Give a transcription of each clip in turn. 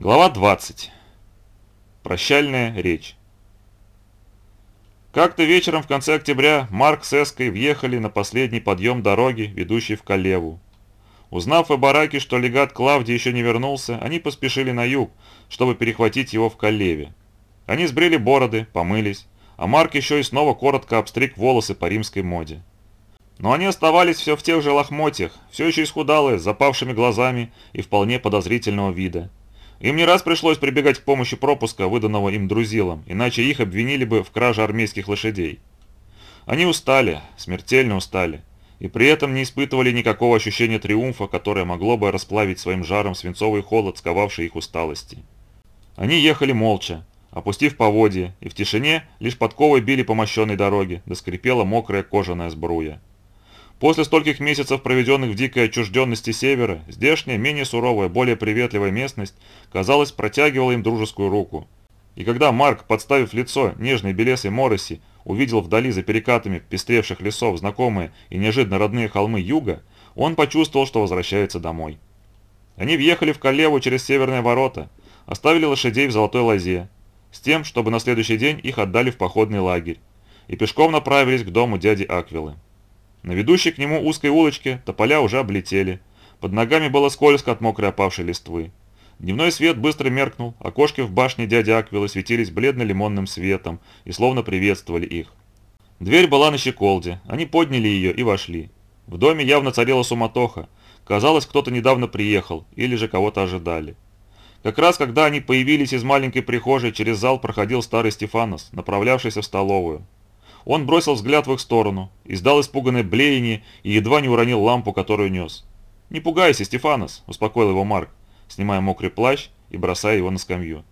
Глава 20. Прощальная речь. Как-то вечером в конце октября Марк с Эской въехали на последний подъем дороги, ведущей в Калеву. Узнав в бараке, что легат Клавдий еще не вернулся, они поспешили на юг, чтобы перехватить его в Калеве. Они сбрили бороды, помылись, а Марк еще и снова коротко обстриг волосы по римской моде. Но они оставались все в тех же лохмотьях, все еще исхудалые, с запавшими глазами и вполне подозрительного вида. Им не раз пришлось прибегать к помощи пропуска, выданного им друзилам, иначе их обвинили бы в краже армейских лошадей. Они устали, смертельно устали, и при этом не испытывали никакого ощущения триумфа, которое могло бы расплавить своим жаром свинцовый холод, сковавший их усталости. Они ехали молча, опустив поводья, и в тишине лишь подковы били по мощенной дороге, да скрипела мокрая кожаная сбруя. После стольких месяцев, проведенных в дикой отчужденности севера, здешняя, менее суровая, более приветливая местность, казалось, протягивала им дружескую руку. И когда Марк, подставив лицо нежной белесой Мороси, увидел вдали за перекатами пестревших лесов знакомые и неожиданно родные холмы юга, он почувствовал, что возвращается домой. Они въехали в Калеву через северные ворота, оставили лошадей в Золотой Лозе, с тем, чтобы на следующий день их отдали в походный лагерь, и пешком направились к дому дяди Аквилы. На ведущей к нему узкой улочке тополя уже облетели. Под ногами было скользко от мокрой опавшей листвы. Дневной свет быстро меркнул, окошки в башне дяди Аквилы светились бледно-лимонным светом и словно приветствовали их. Дверь была на щеколде, они подняли ее и вошли. В доме явно царила суматоха. Казалось, кто-то недавно приехал, или же кого-то ожидали. Как раз когда они появились из маленькой прихожей, через зал проходил старый Стефанос, направлявшийся в столовую. Он бросил взгляд в их сторону, издал испуганное блеяние и едва не уронил лампу, которую нес. «Не пугайся, Стефанос», – успокоил его Марк, снимая мокрый плащ и бросая его на скамью.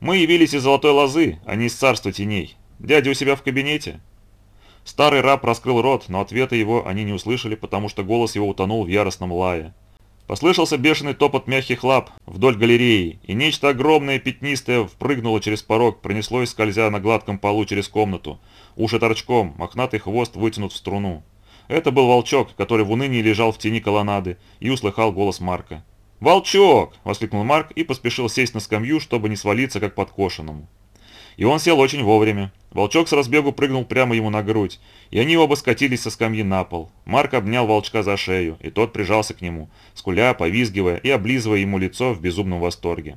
«Мы явились из Золотой Лозы, а не из Царства Теней. Дядя у себя в кабинете?» Старый раб раскрыл рот, но ответа его они не услышали, потому что голос его утонул в яростном лае. Послышался бешеный топот мягких лап вдоль галереи, и нечто огромное пятнистое впрыгнуло через порог, пронеслось, скользя на гладком полу через комнату. Уши торчком, мохнатый хвост вытянут в струну. Это был волчок, который в унынии лежал в тени колоннады, и услыхал голос Марка. «Волчок!» – воскликнул Марк и поспешил сесть на скамью, чтобы не свалиться, как подкошенному. И он сел очень вовремя. Волчок с разбегу прыгнул прямо ему на грудь, и они оба скатились со скамьи на пол. Марк обнял волчка за шею, и тот прижался к нему, скуля, повизгивая и облизывая ему лицо в безумном восторге.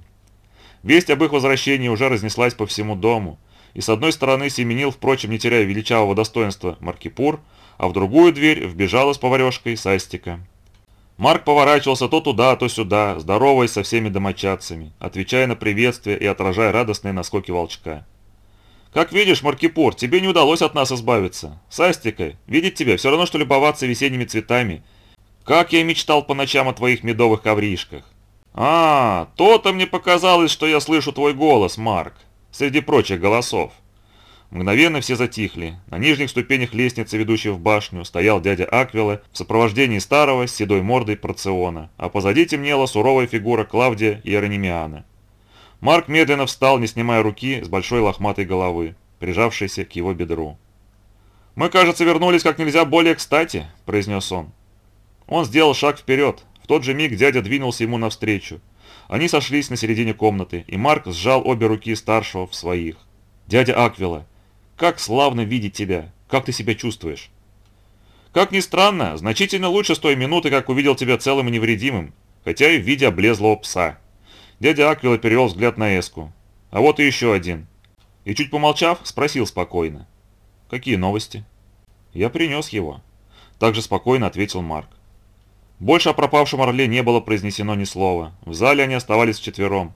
Весть об их возвращении уже разнеслась по всему дому, и с одной стороны семенил, впрочем, не теряя величавого достоинства, Маркипур, а в другую дверь вбежала с поварешкой Састика. Марк поворачивался то туда, то сюда, здороваясь со всеми домочадцами, отвечая на приветствие и отражая радостные наскоки волчка. «Как видишь, Маркипур, тебе не удалось от нас избавиться. Састика, видеть тебя все равно, что любоваться весенними цветами. Как я мечтал по ночам о твоих медовых ковришках. А, то-то мне показалось, что я слышу твой голос, Марк, среди прочих голосов. Мгновенно все затихли. На нижних ступенях лестницы, ведущей в башню, стоял дядя Аквила в сопровождении старого с седой мордой Проциона, а позади темнела суровая фигура Клавдия Иеронимиана. Марк медленно встал, не снимая руки с большой лохматой головы, прижавшейся к его бедру. «Мы, кажется, вернулись как нельзя более кстати», – произнес он. Он сделал шаг вперед. В тот же миг дядя двинулся ему навстречу. Они сошлись на середине комнаты, и Марк сжал обе руки старшего в своих. «Дядя Аквила, как славно видеть тебя! Как ты себя чувствуешь?» «Как ни странно, значительно лучше с той минуты, как увидел тебя целым и невредимым, хотя и в виде облезлого пса», Дядя Аквила перевел взгляд на Эску. А вот и еще один. И чуть помолчав, спросил спокойно. «Какие новости?» «Я принес его». Также спокойно ответил Марк. Больше о пропавшем орле не было произнесено ни слова. В зале они оставались вчетвером.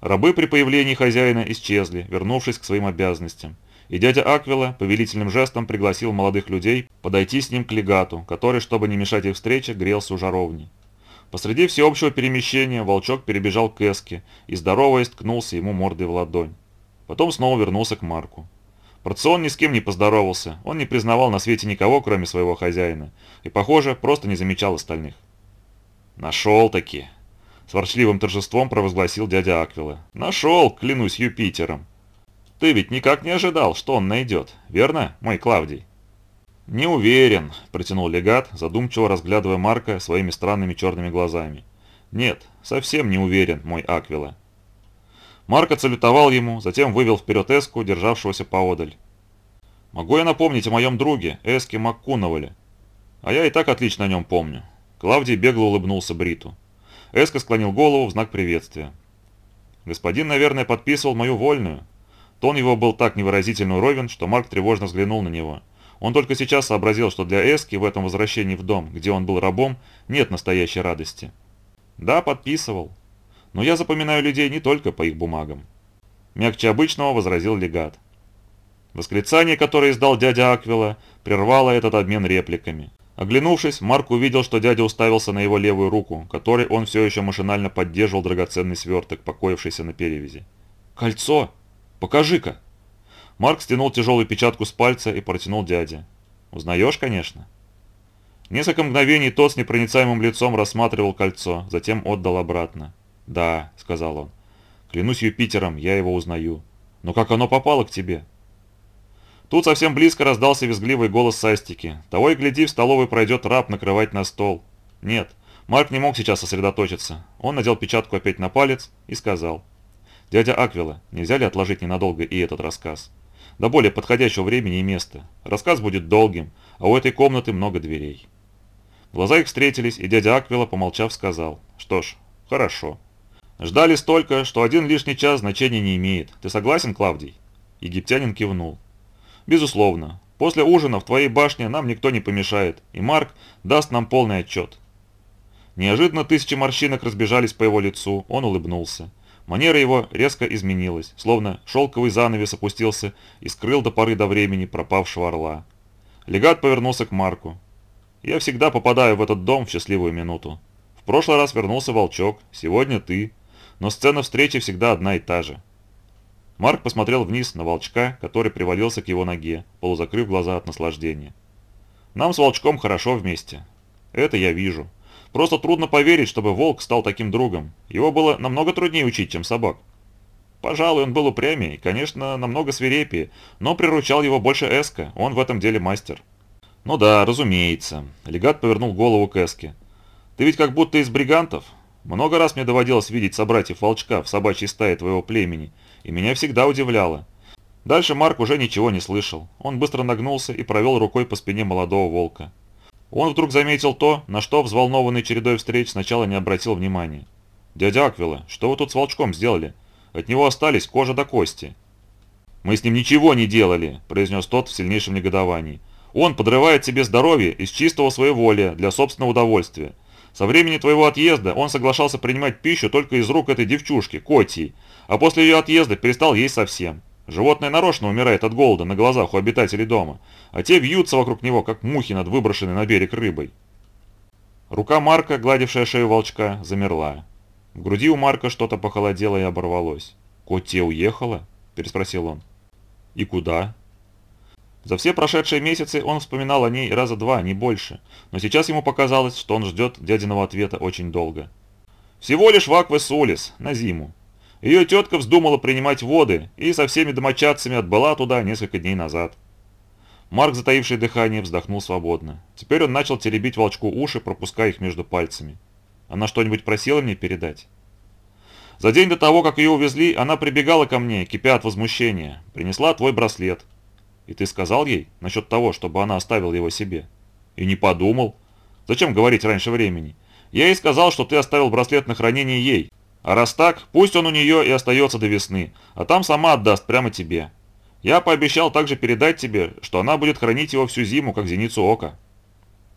Рабы при появлении хозяина исчезли, вернувшись к своим обязанностям. И дядя Аквила повелительным жестом пригласил молодых людей подойти с ним к легату, который, чтобы не мешать их встрече, грелся у жаровни. Посреди всеобщего перемещения волчок перебежал к Эске и, здороваясь, ткнулся ему мордой в ладонь. Потом снова вернулся к Марку. Порцион ни с кем не поздоровался, он не признавал на свете никого, кроме своего хозяина, и, похоже, просто не замечал остальных. «Нашел-таки!» – с ворчливым торжеством провозгласил дядя Аквила. «Нашел, клянусь Юпитером! Ты ведь никак не ожидал, что он найдет, верно, мой Клавдий?» «Не уверен», – протянул легат, задумчиво разглядывая Марка своими странными черными глазами. «Нет, совсем не уверен, мой Аквила». Марк отсалютовал ему, затем вывел вперед Эску, державшегося поодаль. «Могу я напомнить о моем друге, Эске Маккуновале? А я и так отлично о нем помню». Клавдий бегло улыбнулся Бриту. Эска склонил голову в знак приветствия. «Господин, наверное, подписывал мою вольную». Тон его был так невыразительно ровен, что Марк тревожно взглянул на него. Он только сейчас сообразил, что для Эски в этом возвращении в дом, где он был рабом, нет настоящей радости. «Да, подписывал. Но я запоминаю людей не только по их бумагам». Мягче обычного возразил легат. Восклицание, которое издал дядя Аквила, прервало этот обмен репликами. Оглянувшись, Марк увидел, что дядя уставился на его левую руку, которой он все еще машинально поддерживал драгоценный сверток, покоившийся на перевязи. «Кольцо! Покажи-ка!» Марк стянул тяжелую печатку с пальца и протянул дяде. «Узнаешь, конечно?» Несколько мгновений тот с непроницаемым лицом рассматривал кольцо, затем отдал обратно. «Да», — сказал он, — «клянусь Юпитером, я его узнаю. Но как оно попало к тебе?» Тут совсем близко раздался визгливый голос Састики. Того и гляди, в столовой пройдет раб накрывать на стол. Нет, Марк не мог сейчас сосредоточиться. Он надел печатку опять на палец и сказал. «Дядя Аквила, нельзя ли отложить ненадолго и этот рассказ? До более подходящего времени и места. Рассказ будет долгим, а у этой комнаты много дверей». Глаза их встретились, и дядя Аквила, помолчав, сказал. «Что ж, хорошо. Ждали столько, что один лишний час значения не имеет. Ты согласен, Клавдий?» Египтянин кивнул. Безусловно. После ужина в твоей башне нам никто не помешает, и Марк даст нам полный отчет. Неожиданно тысячи морщинок разбежались по его лицу, он улыбнулся. Манера его резко изменилась, словно шелковый занавес опустился и скрыл до поры до времени пропавшего орла. Легат повернулся к Марку. «Я всегда попадаю в этот дом в счастливую минуту. В прошлый раз вернулся Волчок, сегодня ты, но сцена встречи всегда одна и та же. Марк посмотрел вниз на волчка, который привалился к его ноге, полузакрыв глаза от наслаждения. «Нам с волчком хорошо вместе. Это я вижу. Просто трудно поверить, чтобы волк стал таким другом. Его было намного труднее учить, чем собак. Пожалуй, он был упрямее и, конечно, намного свирепее, но приручал его больше Эска, он в этом деле мастер». «Ну да, разумеется». Легат повернул голову к Эске. «Ты ведь как будто из бригантов. Много раз мне доводилось видеть собратьев волчка в собачьей стае твоего племени, и меня всегда удивляло. Дальше Марк уже ничего не слышал. Он быстро нагнулся и провел рукой по спине молодого волка. Он вдруг заметил то, на что взволнованный чередой встреч сначала не обратил внимания. «Дядя Аквила, что вы тут с волчком сделали? От него остались кожа до кости». «Мы с ним ничего не делали», – произнес тот в сильнейшем негодовании. «Он подрывает себе здоровье из чистого своеволия для собственного удовольствия. Со времени твоего отъезда он соглашался принимать пищу только из рук этой девчушки, Котии, а после ее отъезда перестал есть совсем. Животное нарочно умирает от голода на глазах у обитателей дома, а те вьются вокруг него, как мухи над выброшенной на берег рыбой. Рука Марка, гладившая шею волчка, замерла. В груди у Марка что-то похолодело и оборвалось. «Котте уехала?» – переспросил он. «И куда?» За все прошедшие месяцы он вспоминал о ней раза два, не больше, но сейчас ему показалось, что он ждет дядиного ответа очень долго. «Всего лишь в Аквесулис, на зиму. Ее тетка вздумала принимать воды и со всеми домочадцами отбыла туда несколько дней назад. Марк, затаивший дыхание, вздохнул свободно. Теперь он начал теребить волчку уши, пропуская их между пальцами. Она что-нибудь просила мне передать? За день до того, как ее увезли, она прибегала ко мне, кипя от возмущения. Принесла твой браслет. И ты сказал ей насчет того, чтобы она оставила его себе? И не подумал. Зачем говорить раньше времени? Я ей сказал, что ты оставил браслет на хранение ей, а раз так, пусть он у нее и остается до весны, а там сама отдаст прямо тебе. Я пообещал также передать тебе, что она будет хранить его всю зиму, как зеницу ока».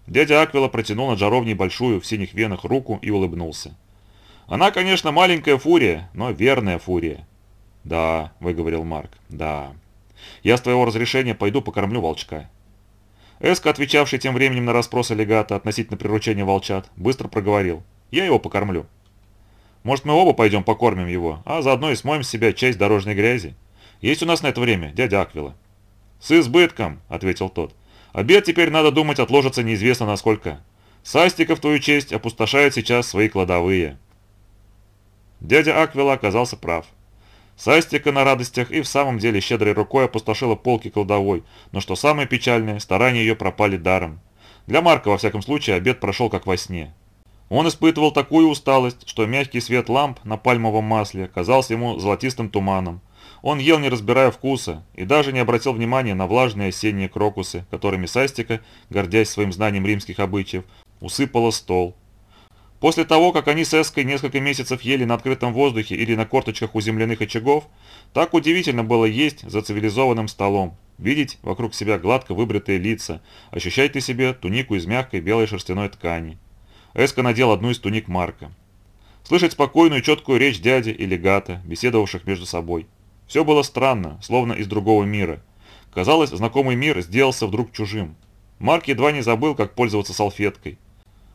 Дядя Аквила протянул на жаровне большую в синих венах руку и улыбнулся. «Она, конечно, маленькая фурия, но верная фурия». «Да», — выговорил Марк, — «да. Я с твоего разрешения пойду покормлю волчка». Эска, отвечавший тем временем на расспросы легата относительно приручения волчат, быстро проговорил. «Я его покормлю». Может, мы оба пойдем покормим его, а заодно и смоем с себя часть дорожной грязи? Есть у нас на это время, дядя Аквила?» «С избытком», — ответил тот. «Обед теперь, надо думать, отложится неизвестно насколько. Састика, в твою честь, опустошает сейчас свои кладовые». Дядя Аквила оказался прав. Састика на радостях и в самом деле щедрой рукой опустошила полки кладовой, но что самое печальное, старания ее пропали даром. Для Марка, во всяком случае, обед прошел как во сне. Он испытывал такую усталость, что мягкий свет ламп на пальмовом масле казался ему золотистым туманом. Он ел, не разбирая вкуса, и даже не обратил внимания на влажные осенние крокусы, которыми Састика, гордясь своим знанием римских обычаев, усыпала стол. После того, как они с Эской несколько месяцев ели на открытом воздухе или на корточках у земляных очагов, так удивительно было есть за цивилизованным столом, видеть вокруг себя гладко выбритые лица, ощущать на себе тунику из мягкой белой шерстяной ткани. Эска надел одну из туник Марка. Слышать спокойную четкую речь дяди и легата, беседовавших между собой. Все было странно, словно из другого мира. Казалось, знакомый мир сделался вдруг чужим. Марк едва не забыл, как пользоваться салфеткой.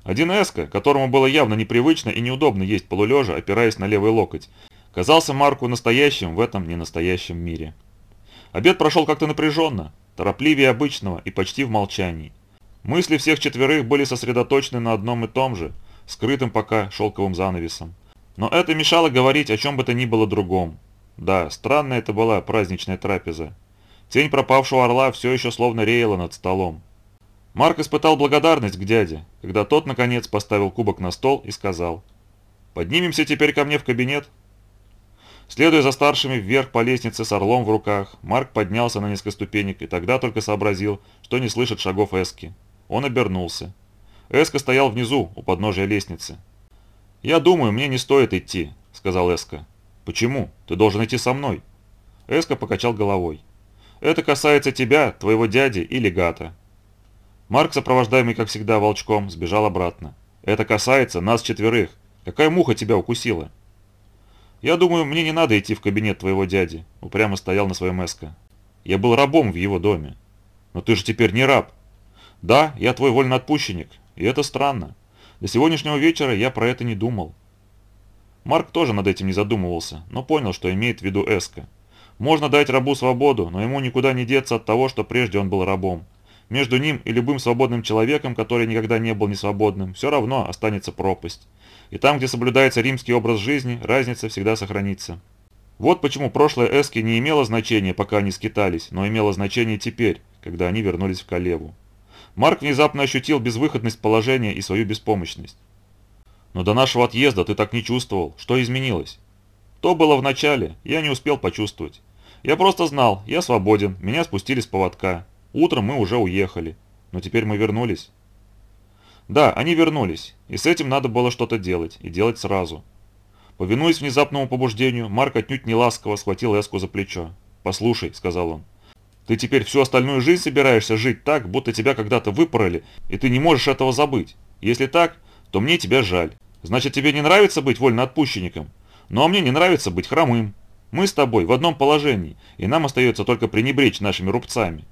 Один Эска, которому было явно непривычно и неудобно есть полулежа, опираясь на левый локоть, казался Марку настоящим в этом ненастоящем мире. Обед прошел как-то напряженно, торопливее обычного и почти в молчании. Мысли всех четверых были сосредоточены на одном и том же, скрытым пока шелковым занавесом. Но это мешало говорить о чем бы то ни было другом. Да, странная это была праздничная трапеза. Тень пропавшего орла все еще словно реяла над столом. Марк испытал благодарность к дяде, когда тот, наконец, поставил кубок на стол и сказал «Поднимемся теперь ко мне в кабинет». Следуя за старшими вверх по лестнице с орлом в руках, Марк поднялся на несколько ступенек и тогда только сообразил, что не слышит шагов Эски. Он обернулся. Эска стоял внизу, у подножия лестницы. «Я думаю, мне не стоит идти», — сказал Эска. «Почему? Ты должен идти со мной». Эска покачал головой. «Это касается тебя, твоего дяди и легата». Марк, сопровождаемый, как всегда, волчком, сбежал обратно. «Это касается нас четверых. Какая муха тебя укусила?» «Я думаю, мне не надо идти в кабинет твоего дяди», — упрямо стоял на своем Эска. «Я был рабом в его доме». «Но ты же теперь не раб», да, я твой вольноотпущенник, и это странно. До сегодняшнего вечера я про это не думал. Марк тоже над этим не задумывался, но понял, что имеет в виду Эска. Можно дать рабу свободу, но ему никуда не деться от того, что прежде он был рабом. Между ним и любым свободным человеком, который никогда не был несвободным, все равно останется пропасть. И там, где соблюдается римский образ жизни, разница всегда сохранится. Вот почему прошлое Эски не имело значения, пока они скитались, но имело значение теперь, когда они вернулись в Калеву. Марк внезапно ощутил безвыходность положения и свою беспомощность. «Но до нашего отъезда ты так не чувствовал. Что изменилось?» «То было в начале. Я не успел почувствовать. Я просто знал, я свободен, меня спустили с поводка. Утром мы уже уехали. Но теперь мы вернулись». Да, они вернулись, и с этим надо было что-то делать, и делать сразу. Повинуясь внезапному побуждению, Марк отнюдь не ласково схватил Эску за плечо. «Послушай», — сказал он, ты теперь всю остальную жизнь собираешься жить так, будто тебя когда-то выпороли, и ты не можешь этого забыть. Если так, то мне тебя жаль. Значит, тебе не нравится быть вольноотпущенником? Ну а мне не нравится быть хромым. Мы с тобой в одном положении, и нам остается только пренебречь нашими рубцами».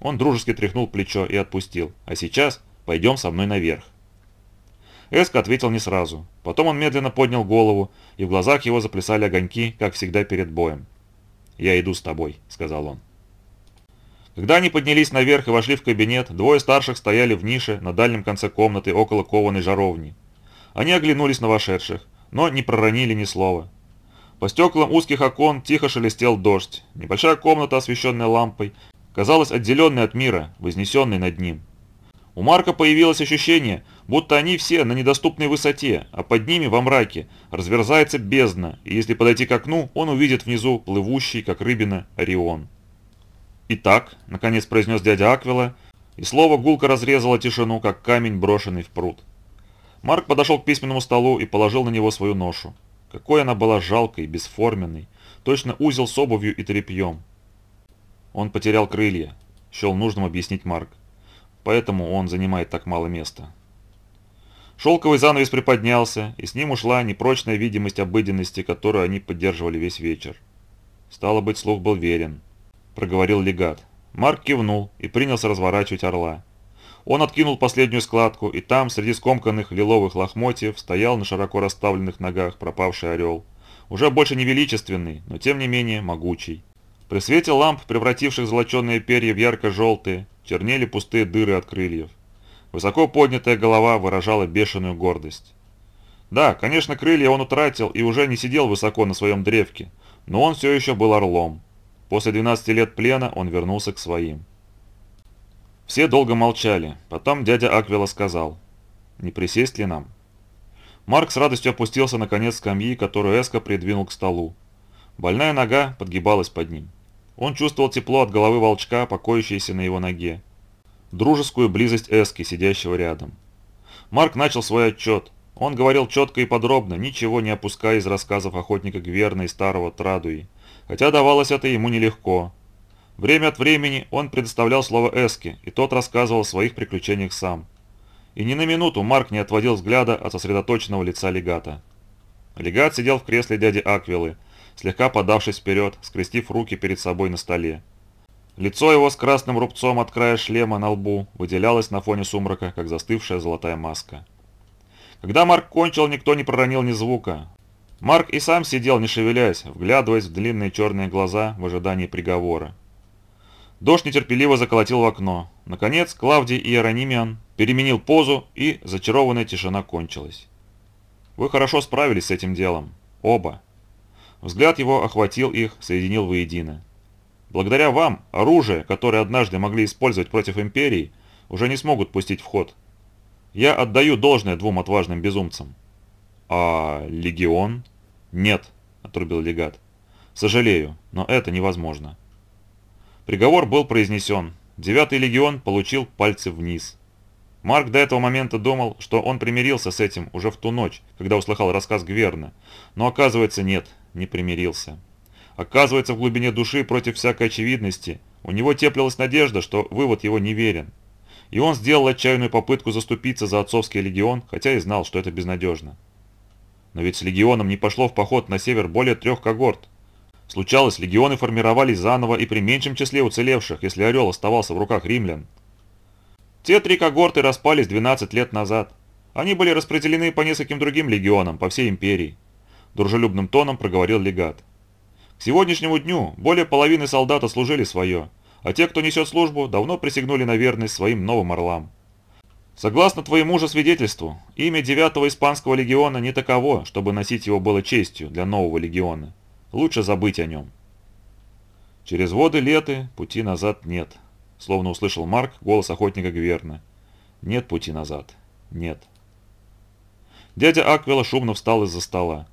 Он дружески тряхнул плечо и отпустил. «А сейчас пойдем со мной наверх». Эск ответил не сразу. Потом он медленно поднял голову, и в глазах его заплясали огоньки, как всегда перед боем. «Я иду с тобой», — сказал он. Когда они поднялись наверх и вошли в кабинет, двое старших стояли в нише на дальнем конце комнаты около кованой жаровни. Они оглянулись на вошедших, но не проронили ни слова. По стеклам узких окон тихо шелестел дождь. Небольшая комната, освещенная лампой, казалась отделенной от мира, вознесенной над ним. У Марка появилось ощущение, будто они все на недоступной высоте, а под ними во мраке разверзается бездна, и если подойти к окну, он увидит внизу плывущий, как рыбина, Орион. «Итак», — наконец произнес дядя Аквила, и слово гулко разрезало тишину, как камень, брошенный в пруд. Марк подошел к письменному столу и положил на него свою ношу. Какой она была жалкой, бесформенной, точно узел с обувью и тряпьем. Он потерял крылья, счел нужным объяснить Марк. Поэтому он занимает так мало места. Шелковый занавес приподнялся, и с ним ушла непрочная видимость обыденности, которую они поддерживали весь вечер. Стало быть, слух был верен. – проговорил легат. Марк кивнул и принялся разворачивать орла. Он откинул последнюю складку, и там, среди скомканных лиловых лохмотьев, стоял на широко расставленных ногах пропавший орел. Уже больше не величественный, но тем не менее могучий. При свете ламп, превративших золоченые перья в ярко-желтые, чернели пустые дыры от крыльев. Высоко поднятая голова выражала бешеную гордость. Да, конечно, крылья он утратил и уже не сидел высоко на своем древке, но он все еще был орлом. После 12 лет плена он вернулся к своим. Все долго молчали. Потом дядя Аквила сказал, «Не присесть ли нам?» Марк с радостью опустился на конец скамьи, которую Эска придвинул к столу. Больная нога подгибалась под ним. Он чувствовал тепло от головы волчка, покоящейся на его ноге. Дружескую близость Эски, сидящего рядом. Марк начал свой отчет. Он говорил четко и подробно, ничего не опуская из рассказов охотника Гверна и старого Традуи, хотя давалось это ему нелегко. Время от времени он предоставлял слово Эске, и тот рассказывал о своих приключениях сам. И ни на минуту Марк не отводил взгляда от сосредоточенного лица легата. Легат сидел в кресле дяди Аквилы, слегка подавшись вперед, скрестив руки перед собой на столе. Лицо его с красным рубцом от края шлема на лбу выделялось на фоне сумрака, как застывшая золотая маска. Когда Марк кончил, никто не проронил ни звука. Марк и сам сидел, не шевелясь, вглядываясь в длинные черные глаза в ожидании приговора. Дождь нетерпеливо заколотил в окно. Наконец, Клавдий и Иеронимиан переменил позу, и зачарованная тишина кончилась. «Вы хорошо справились с этим делом. Оба». Взгляд его охватил их, соединил воедино. «Благодаря вам, оружие, которое однажды могли использовать против Империи, уже не смогут пустить в ход. Я отдаю должное двум отважным безумцам». «А легион?» «Нет», — отрубил легат. «Сожалею, но это невозможно». Приговор был произнесен. Девятый легион получил пальцы вниз. Марк до этого момента думал, что он примирился с этим уже в ту ночь, когда услыхал рассказ Гверна. Но оказывается нет, не примирился. Оказывается, в глубине души, против всякой очевидности, у него теплилась надежда, что вывод его неверен. И он сделал отчаянную попытку заступиться за отцовский легион, хотя и знал, что это безнадежно. Но ведь с легионом не пошло в поход на север более трех когорт. Случалось, легионы формировались заново и при меньшем числе уцелевших, если Орел оставался в руках римлян. Те три когорты распались 12 лет назад. Они были распределены по нескольким другим легионам по всей империи. Дружелюбным тоном проговорил легат. К сегодняшнему дню более половины солдат служили свое, а те, кто несет службу, давно присягнули на верность своим новым орлам. Согласно твоему же свидетельству, имя 9 испанского легиона не таково, чтобы носить его было честью для нового легиона. Лучше забыть о нем. Через воды леты пути назад нет. Словно услышал Марк голос охотника Гверна. Нет пути назад. Нет. Дядя Аквила шумно встал из-за стола.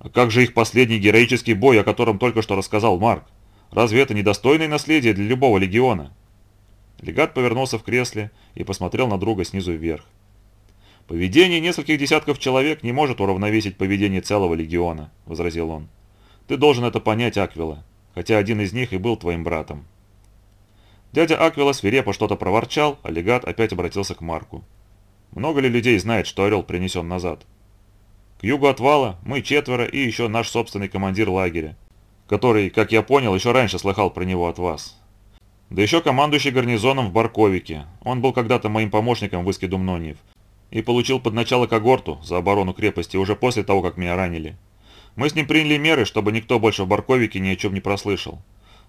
А как же их последний героический бой, о котором только что рассказал Марк? Разве это недостойное наследие для любого легиона? Легат повернулся в кресле и посмотрел на друга снизу вверх. «Поведение нескольких десятков человек не может уравновесить поведение целого легиона», — возразил он. Ты должен это понять, Аквила, хотя один из них и был твоим братом. Дядя Аквила свирепо что-то проворчал, а легат опять обратился к Марку. Много ли людей знает, что Орел принесен назад? К югу от вала мы четверо и еще наш собственный командир лагеря, который, как я понял, еще раньше слыхал про него от вас. Да еще командующий гарнизоном в Барковике. Он был когда-то моим помощником в Иске Думнониев и получил под начало когорту за оборону крепости уже после того, как меня ранили. Мы с ним приняли меры, чтобы никто больше в Барковике ни о чем не прослышал.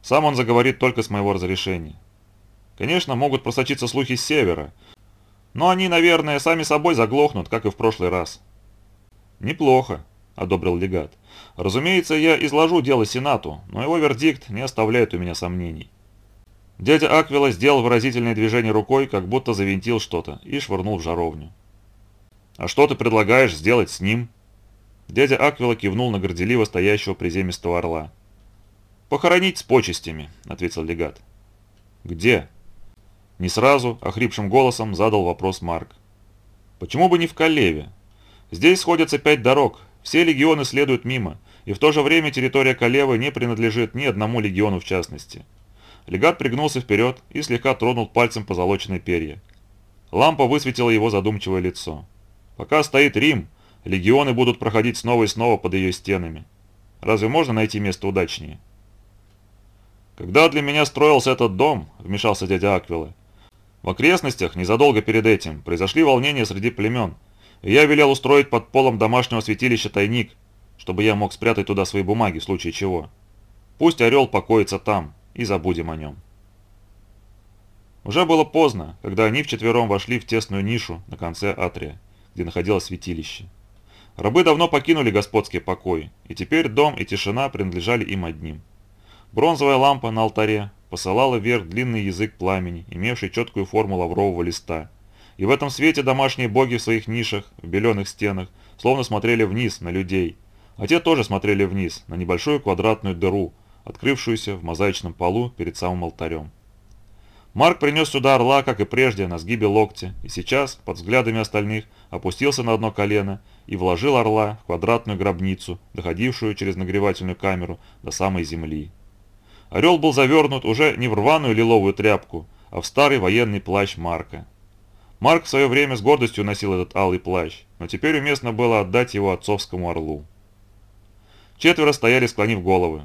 Сам он заговорит только с моего разрешения. Конечно, могут просочиться слухи с севера, но они, наверное, сами собой заглохнут, как и в прошлый раз. «Неплохо», – одобрил легат. «Разумеется, я изложу дело Сенату, но его вердикт не оставляет у меня сомнений». Дядя Аквила сделал выразительное движение рукой, как будто завинтил что-то, и швырнул в жаровню. «А что ты предлагаешь сделать с ним?» Дядя Аквила кивнул на горделиво стоящего приземистого орла. «Похоронить с почестями», — ответил легат. «Где?» Не сразу, охрипшим голосом задал вопрос Марк. «Почему бы не в Калеве? Здесь сходятся пять дорог, все легионы следуют мимо, и в то же время территория Калевы не принадлежит ни одному легиону в частности». Легат пригнулся вперед и слегка тронул пальцем позолоченные перья. Лампа высветила его задумчивое лицо. «Пока стоит Рим, Легионы будут проходить снова и снова под ее стенами. Разве можно найти место удачнее? Когда для меня строился этот дом, вмешался дядя Аквилы, в окрестностях, незадолго перед этим, произошли волнения среди племен, и я велел устроить под полом домашнего святилища тайник, чтобы я мог спрятать туда свои бумаги в случае чего. Пусть орел покоится там, и забудем о нем. Уже было поздно, когда они вчетвером вошли в тесную нишу на конце атрия, где находилось святилище. Рабы давно покинули господские покои, и теперь дом и тишина принадлежали им одним. Бронзовая лампа на алтаре посылала вверх длинный язык пламени, имевший четкую форму лаврового листа, И в этом свете домашние боги в своих нишах, в беленых стенах, словно смотрели вниз на людей, а те тоже смотрели вниз на небольшую квадратную дыру, открывшуюся в мозаичном полу перед самым алтарем. Марк принес сюда орла, как и прежде, на сгибе локтя, и сейчас, под взглядами остальных, опустился на одно колено и вложил орла в квадратную гробницу, доходившую через нагревательную камеру до самой земли. Орел был завернут уже не в рваную лиловую тряпку, а в старый военный плащ Марка. Марк в свое время с гордостью носил этот алый плащ, но теперь уместно было отдать его отцовскому орлу. Четверо стояли, склонив головы.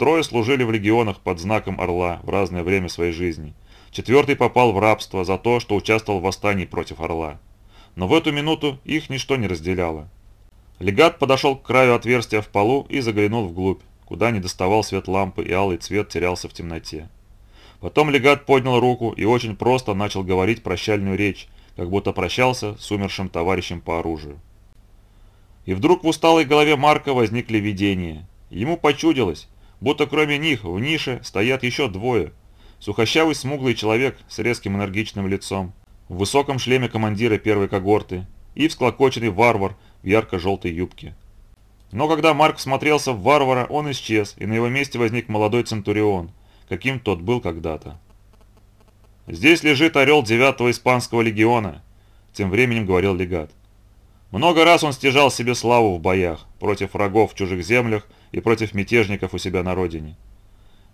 Трое служили в легионах под знаком орла в разное время своей жизни. Четвертый попал в рабство за то, что участвовал в восстании против орла. Но в эту минуту их ничто не разделяло. Легат подошел к краю отверстия в полу и заглянул вглубь, куда не доставал свет лампы и алый цвет терялся в темноте. Потом легат поднял руку и очень просто начал говорить прощальную речь, как будто прощался с умершим товарищем по оружию. И вдруг в усталой голове Марка возникли видения. Ему почудилось, будто кроме них в нише стоят еще двое. Сухощавый смуглый человек с резким энергичным лицом, в высоком шлеме командира первой когорты и всклокоченный варвар в ярко-желтой юбке. Но когда Марк смотрелся в варвара, он исчез, и на его месте возник молодой Центурион, каким тот был когда-то. «Здесь лежит орел 9-го испанского легиона», – тем временем говорил легат. Много раз он стяжал себе славу в боях, против врагов в чужих землях и против мятежников у себя на родине.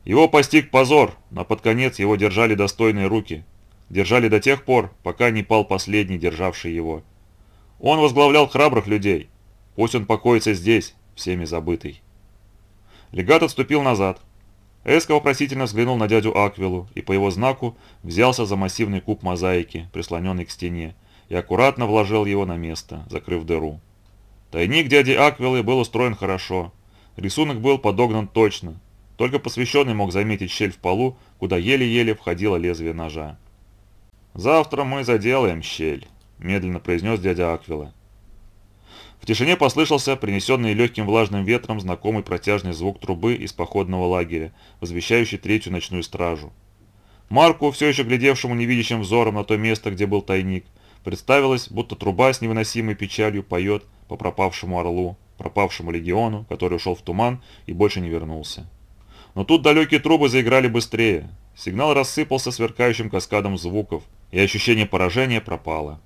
Его постиг позор, но под конец его держали достойные руки. Держали до тех пор, пока не пал последний, державший его. Он возглавлял храбрых людей. Пусть он покоится здесь, всеми забытый. Легат отступил назад. Эско вопросительно взглянул на дядю Аквилу и по его знаку взялся за массивный куб мозаики, прислоненный к стене, и аккуратно вложил его на место, закрыв дыру. Тайник дяди Аквилы был устроен хорошо. Рисунок был подогнан точно. Только посвященный мог заметить щель в полу, куда еле-еле входило лезвие ножа. «Завтра мы заделаем щель», – медленно произнес дядя Аквила. В тишине послышался принесенный легким влажным ветром знакомый протяжный звук трубы из походного лагеря, возвещающий третью ночную стражу. Марку, все еще глядевшему невидящим взором на то место, где был тайник, Представилось, будто труба с невыносимой печалью поет по пропавшему орлу, пропавшему легиону, который ушел в туман и больше не вернулся. Но тут далекие трубы заиграли быстрее. Сигнал рассыпался сверкающим каскадом звуков, и ощущение поражения пропало.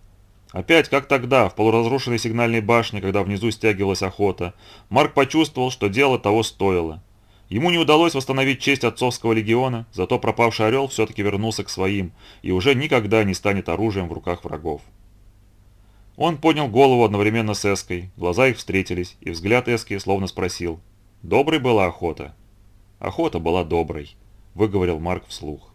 Опять, как тогда, в полуразрушенной сигнальной башне, когда внизу стягивалась охота, Марк почувствовал, что дело того стоило. Ему не удалось восстановить честь отцовского легиона, зато пропавший орел все-таки вернулся к своим и уже никогда не станет оружием в руках врагов. Он поднял голову одновременно с Эской, глаза их встретились, и взгляд Эски словно спросил, «Доброй была охота?» «Охота была доброй», — выговорил Марк вслух.